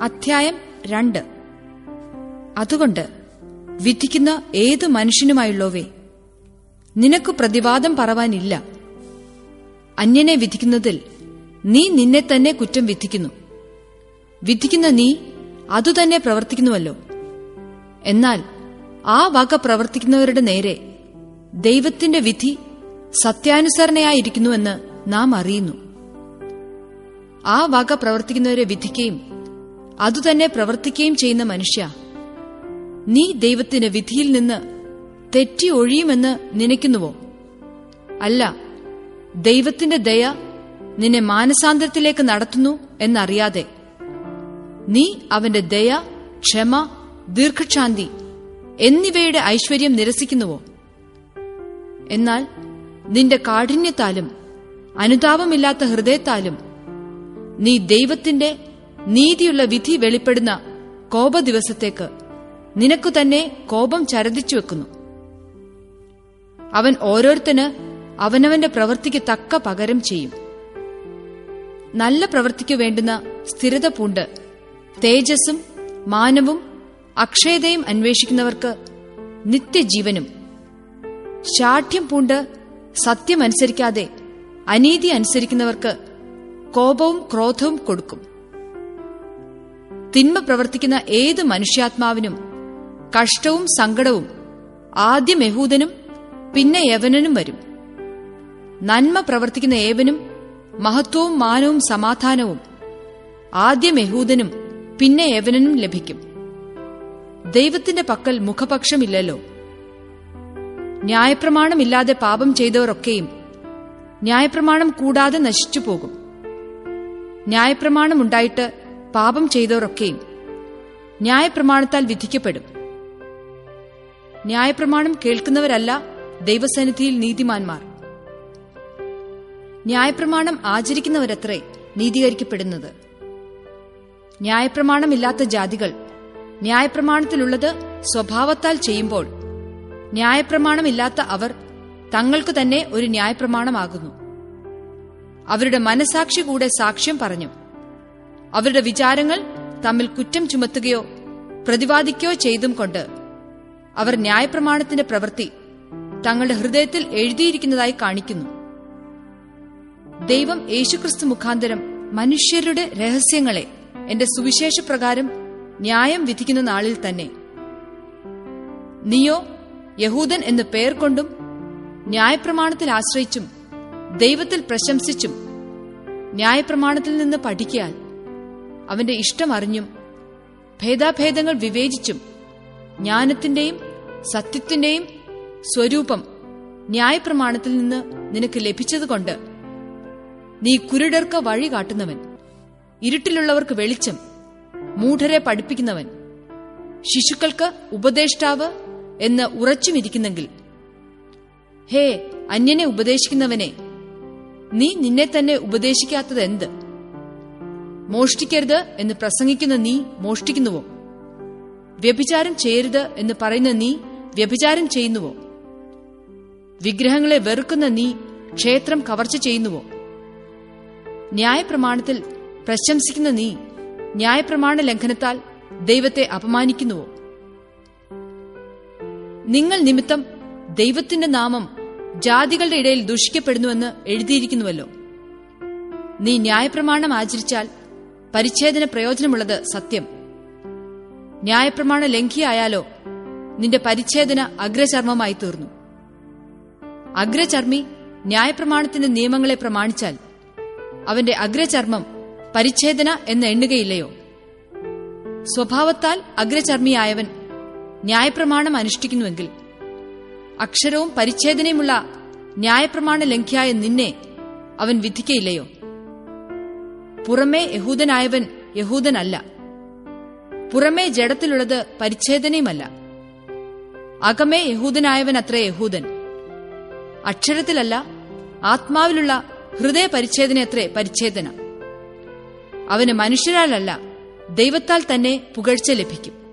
അധ്യായം രണ്ട്. അതുകൊണ്ട് വിധിക്കുന്ന ഏത് മനുഷ്യനുമായുള്ളവേ നിനക്ക് പ്രതിവാദം പറവാനില്ല. അന്യനെ വിധിക്കുന്നതിൽ നീ നിന്നെ തന്നെ കുറ്റം വിധിക്കുന്നു. വിധിക്കുന്ന നീ അതുതന്നെ പ്രവർത്തിക്കുന്നുവല്ലോ. എന്നാൽ ആ വക പ്രവർത്തിക്കുന്നവരുടെ നേരെ ദൈവത്തിന്റെ വിധി സത്യാനുസരണയായിരിക്കുന്നുവെന്ന് നാം അറിയുന്നു. ആ വക പ്രവർത്തിക്കുന്നവരെ വിധിക്കുകയും അതുതന്നെ പ്രവർത്തിക്കുകയും ചെയ്യുന്ന മനുഷ്യ. നീ ദൈവത്തിന്റെ വിധിയിൽ നിന്ന് തെറ്റി ഒഴിയുമെന്ന് നനയ്ക്കുന്നുവോ? അല്ല ദൈവത്തിന്റെ ദയ നിന്നെ മാനസാന്തരത്തിലേക്ക് നടത്തുന്നു എന്നറിയാതെ. നീ അവന്റെ ദയ ക്ഷമ ദീർഘക്ഷാന്തി എന്നിവയുടെ ഐശ്വര്യം നിരസിക്കുന്നുവോ? എന്നാൽ നിന്റെ കാഠിന്യത്താലും അനുതാപമില്ലാത്ത ഹൃദയത്താലും നീ ദൈവത്തിന്റെ നീതിയുള്ള വിധി വെളിപ്പെടുന്ന കോപ ദിവസത്തേക്ക് നിനക്കു തന്നെ കോപം ചരതിച്ചു വെക്കുന്നു അവൻ ഓരോരുത്തന് അവനവന്റെ പ്രവൃത്തിക്ക് തക്ക പകരം ചെയ്യും. നല്ല പ്രവൃത്തിക്കു വേണ്ടുന്ന സ്ഥിരത പൂണ്ട് തേജസ്സും മാനവും അക്ഷയതയും അന്വേഷിക്കുന്നവർക്ക് നിത്യജീവനും. ശാഠ്യം പൂണ്ട് സത്യമനുസരിക്കാതെ അനീതി അനുസരിക്കുന്നവർക്ക് കോപവും ക്രോധവും കൊടുക്കും. തിന്മ പ്രവർത്തിക്കുന്ന ഏത് മനുഷ്യാത്മാവിനും കഷ്ടവും സങ്കടവും ആദ്യം യഹൂദനും പിന്നെ യവനനും വരും. നന്മ പ്രവർത്തിക്കുന്ന ഏവനും മഹത്വവും മാനവും സമാധാനവും ആദ്യം യഹൂദനും പിന്നെ യവനനും ലഭിക്കും. ദൈവത്തിന്റെ പക്കൽ മുഖപക്ഷമില്ലല്ലോ. ന്യായപ്രമാണമില്ലാതെ പാപം ചെയ്തവരൊക്കെയും ന്യായപ്രമാണം കൂടാതെ നശിച്ചു പോകും ന്യായപ്രമാണമുണ്ടായിട്ട് പാപം ചെയ്തവരൊക്കെയും ന്യായപ്രമാണത്താൽ വിധിക്കപ്പെടും. ന്യായപ്രമാണം കേൾക്കുന്നവരല്ല ദൈവസന്നിധിയിൽ നീതിമാന്മാർ. ന്യായപ്രമാണം ആചരിക്കുന്നവരത്രേ നീതീകരിക്കപ്പെടുന്നത്. ന്യായപ്രമാണമില്ലാത്ത ജാതികൾ ന്യായപ്രമാണത്തിലുള്ളത് സ്വഭാവത്താൽ ചെയ്യുമ്പോൾ ന്യായപ്രമാണമില്ലാത്ത അവർ തങ്ങൾക്കു തന്നെ ഒരു ന്യായപ്രമാണമാകുന്നു. അവരുടെ മനസാക്ഷി കൂടെ സാക്ഷ്യം പറഞ്ഞു. അവരുടെ വിചാരങ്ങൾ തമ്മിൽ കുറ്റം ചുമത്തുകയോ പ്രതിവാദിക്കുകയോ ചെയ്തും കൊണ്ട് അവർ ന്യായപ്രമാണത്തിന്റെ പ്രവൃത്തി തങ്ങളുടെ ഹൃദയത്തിൽ എഴുതിയിരിക്കുന്നതായി കാണിക്കുന്നു. ദൈവം യേശുക്രിസ്തു മുഖാന്തരം മനുഷ്യരുടെ രഹസ്യങ്ങളെ എന്റെ സുവിശേഷപ്രകാരം ന്യായം വിധിക്കുന്ന നാളിൽ തന്നെ. നിയോ യഹൂദൻ എന്ന് പേർ കൊണ്ടും ന്യായപ്രമാണത്തിൽ ആശ്രയിച്ചും ദൈവത്തിൽ പ്രശംസിച്ചും ന്യായപ്രമാണത്തിൽ നിന്ന് പഠിക്കാൻ അവന്റെ ഇഷ്ടം ഇഷ്ടമറിഞ്ഞും ഭേദാഭേദങ്ങൾ വിവേചിച്ചും ജ്ഞാനത്തിന്റെയും സത്യത്തിന്റെയും സ്വരൂപം ന്യായപ്രമാണത്തിൽ നിന്ന് നിനക്ക് ലഭിച്ചതുകൊണ്ട് നീ കുരുടർക്ക് വഴി കാട്ടുന്നവൻ ഇരുട്ടിലുള്ളവർക്ക് വെളിച്ചം മൂഢരെ പഠിപ്പിക്കുന്നവൻ ശിശുക്കൾക്ക് ഉപദേഷ്ടാവ് എന്ന് ഉറച്ചുമിരിക്കുന്നെങ്കിൽ ഹേ അന്യനെ ഉപദേശിക്കുന്നവനെ നീ നിന്നെ തന്നെ ഉപദേശിക്കാത്തത് എന്ത് മോഷ്ടിക്കരുത് എന്ന് പ്രസംഗിക്കുന്ന നീ മോഷ്ടിക്കുന്നുവോ? വ്യഭിചാരം ചെയ്യരുത് എന്ന് പറയുന്ന നീ വ്യഭിചാരം ചെയ്യുന്നുവോ? വിഗ്രഹങ്ങളെ വെറുക്കുന്ന നീ ക്ഷേത്രം കവർച്ച ചെയ്യുന്നുവോ? ന്യായപ്രമാണത്തിൽ പ്രശംസിക്കുന്ന നീ ന്യായപ്രമാണ ലംഘനത്താൽ ദൈവത്തെ അപമാനിക്കുന്നുവോ? നിങ്ങൾ നിമിത്തം ദൈവത്തിന്റെ നാമം ജാതികളുടെ ഇടയിൽ ദുഷിക്കപ്പെടുന്നുവെന്ന് എഴുതിയിരിക്കുന്നുവല്ലോ. നീ ന്യായപ്രമാണം ആചരിച്ചാൽ പരിച്ഛേദന പ്രയോജനമുള്ളത് സത്യം. ന്യായപ്രമാണ ലംഘിയായാലോ നിന്റെ പരിച്ഛേദന അഗ്രചർമ്മമായി തീർന്നു. അഗ്രചർമ്മി ന്യായപ്രമാണത്തിന്റെ നിയമങ്ങളെ പ്രമാണിച്ചാൽ അവന്റെ അഗ്രചർമ്മം പരിച്ഛേദന എന്ന് എണ്ണുകയില്ലയോ? സ്വഭാവത്താൽ അഗ്രചർമ്മിയായവൻ ന്യായപ്രമാണം അനുഷ്ഠിക്കുന്നുവെങ്കിൽ അക്ഷരവും പരിച്ഛേദനയുമുള്ള ന്യായപ്രമാണ ലംഘ്യായ നിന്നെ അവൻ വിധിക്കയില്ലയോ? പുറമേ യഹൂദനായവൻ യഹൂദനല്ല. പുറമേ ജഡത്തിലുള്ളത് പരിച്ഛേദനയുമല്ല. അകമേ യഹൂദനായവൻ അത്ര യഹൂദൻ. അക്ഷരത്തിലല്ല ആത്മാവിലുള്ള ഹൃദയ പരിച്ഛേദന അത്രേ പരിച്ഛേദന. അവന് മനുഷ്യരാലല്ല ദൈവത്താൽ തന്നെ പുകഴ്ച ലഭിക്കും.